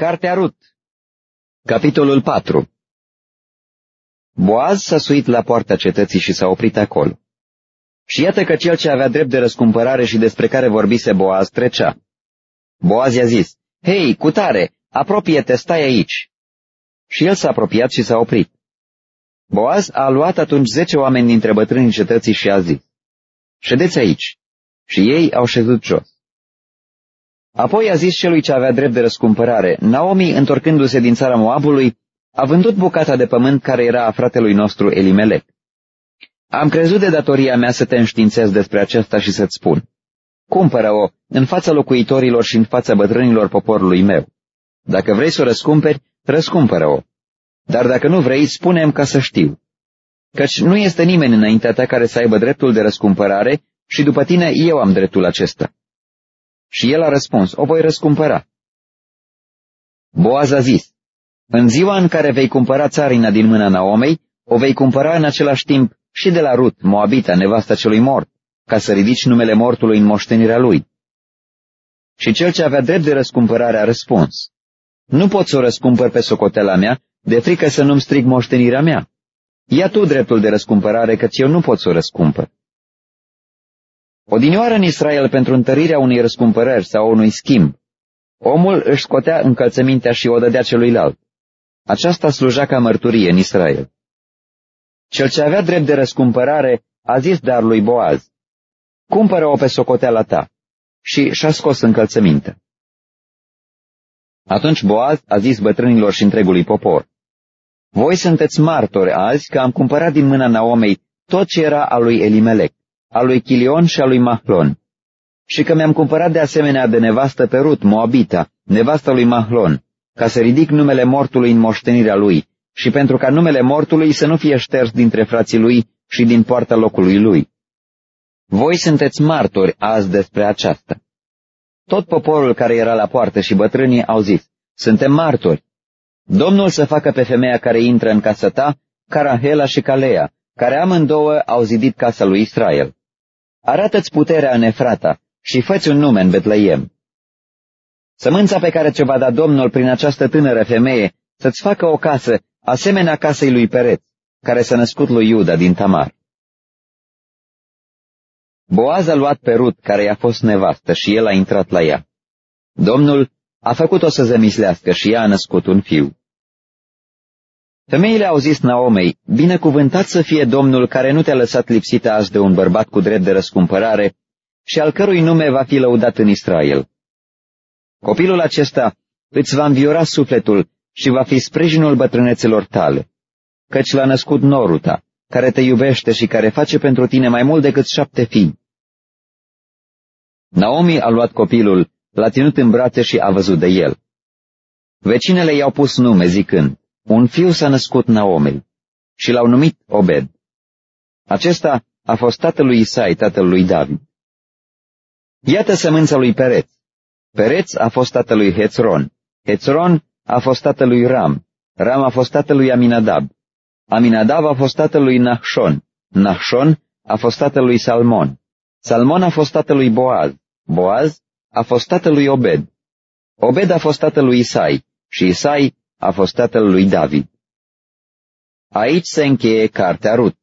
Cartea Rut Capitolul 4 Boaz s-a suit la poarta cetății și s-a oprit acolo. Și iată că cel ce avea drept de răscumpărare și despre care vorbise Boaz trecea. Boaz i-a zis, Hei, cutare, apropie-te, stai aici. Și el s-a apropiat și s-a oprit. Boaz a luat atunci zece oameni dintre bătrânii cetății și a zis, Ședeți aici. Și ei au șezut jos. Apoi a zis celui ce avea drept de răscumpărare, Naomi, întorcându-se din țara Moabului, a vândut bucata de pământ care era a fratelui nostru Elimelec. Am crezut de datoria mea să te înștiințez despre aceasta și să-ți spun. Cumpără-o în fața locuitorilor și în fața bătrânilor poporului meu. Dacă vrei să o răscumperi, răscumpără-o. Dar dacă nu vrei, spune ca să știu. Căci nu este nimeni înaintea ta care să aibă dreptul de răscumpărare și după tine eu am dreptul acesta. Și el a răspuns, o voi răscumpăra. Boaz a zis, în ziua în care vei cumpăra țarina din mâna Naomei, o vei cumpăra în același timp și de la Rut, Moabita, nevasta celui mort, ca să ridici numele mortului în moștenirea lui. Și cel ce avea drept de răscumpărare a răspuns, Nu pot să o răscumpăr pe socotela mea, de frică să nu-mi strig moștenirea mea. Ia tu dreptul de răscumpărare, căci eu nu pot să o răscumpăr. Odinioară în Israel pentru întărirea unei răscumpărări sau unui schimb, omul își scotea încălțămintea și o dădea celuilalt. Aceasta sluja ca mărturie în Israel. Cel ce avea drept de răscumpărare a zis dar lui Boaz, cumpără-o pe socoteala ta și și-a scos încălțămintea. Atunci Boaz a zis bătrânilor și întregului popor, Voi sunteți martori azi că am cumpărat din mâna Naomei tot ce era al lui Elimelec al lui Chilion și al lui Mahlon. Și că mi-am cumpărat de asemenea de nevastă pe Rut, Moabita, nevasta lui Mahlon, ca să ridic numele mortului în moștenirea lui și pentru ca numele mortului să nu fie șters dintre frații lui și din poarta locului lui. Voi sunteți martori azi despre aceasta. Tot poporul care era la poartă și bătrânii au zis, suntem martori. Domnul să facă pe femeia care intră în casa ta, Carahela și Calea, care amândouă au zidit casa lui Israel. Arată-ți puterea în Efrata și fă un nume în Betleiem. Sămânța pe care ți-o va da Domnul prin această tânără femeie să-ți facă o casă asemenea casei lui Pereț, care s-a născut lui Iuda din Tamar. Boaz a luat pe Rut, care i-a fost nevastă, și el a intrat la ea. Domnul a făcut-o să zămislească și ea a născut un fiu. Femeile au zis Naomei, binecuvântat să fie Domnul care nu te-a lăsat lipsită azi de un bărbat cu drept de răscumpărare și al cărui nume va fi lăudat în Israel. Copilul acesta îți va înviora sufletul și va fi sprijinul bătrânețelor tale, căci l-a născut noruta, care te iubește și care face pentru tine mai mult decât șapte fii. Naomi a luat copilul, l-a ținut în brațe și a văzut de el. Vecinele i-au pus nume zicând, un fiu s-a născut Naomei și l-au numit Obed. Acesta a fost tatălui Isai, tatălui David. Iată sămânța lui Pereț. Pereț a fost tatălui Hețron. Hețron a fost tatălui Ram. Ram a fost tatălui Aminadab. Aminadab a fost tatălui Nahshon. Nahshon a fost tatălui Salmon. Salmon a fost tatălui Boaz. Boaz a fost tatălui Obed. Obed a fost tatălui Isai și Isai a fost tatăl lui David. Aici se încheie cartea Rut.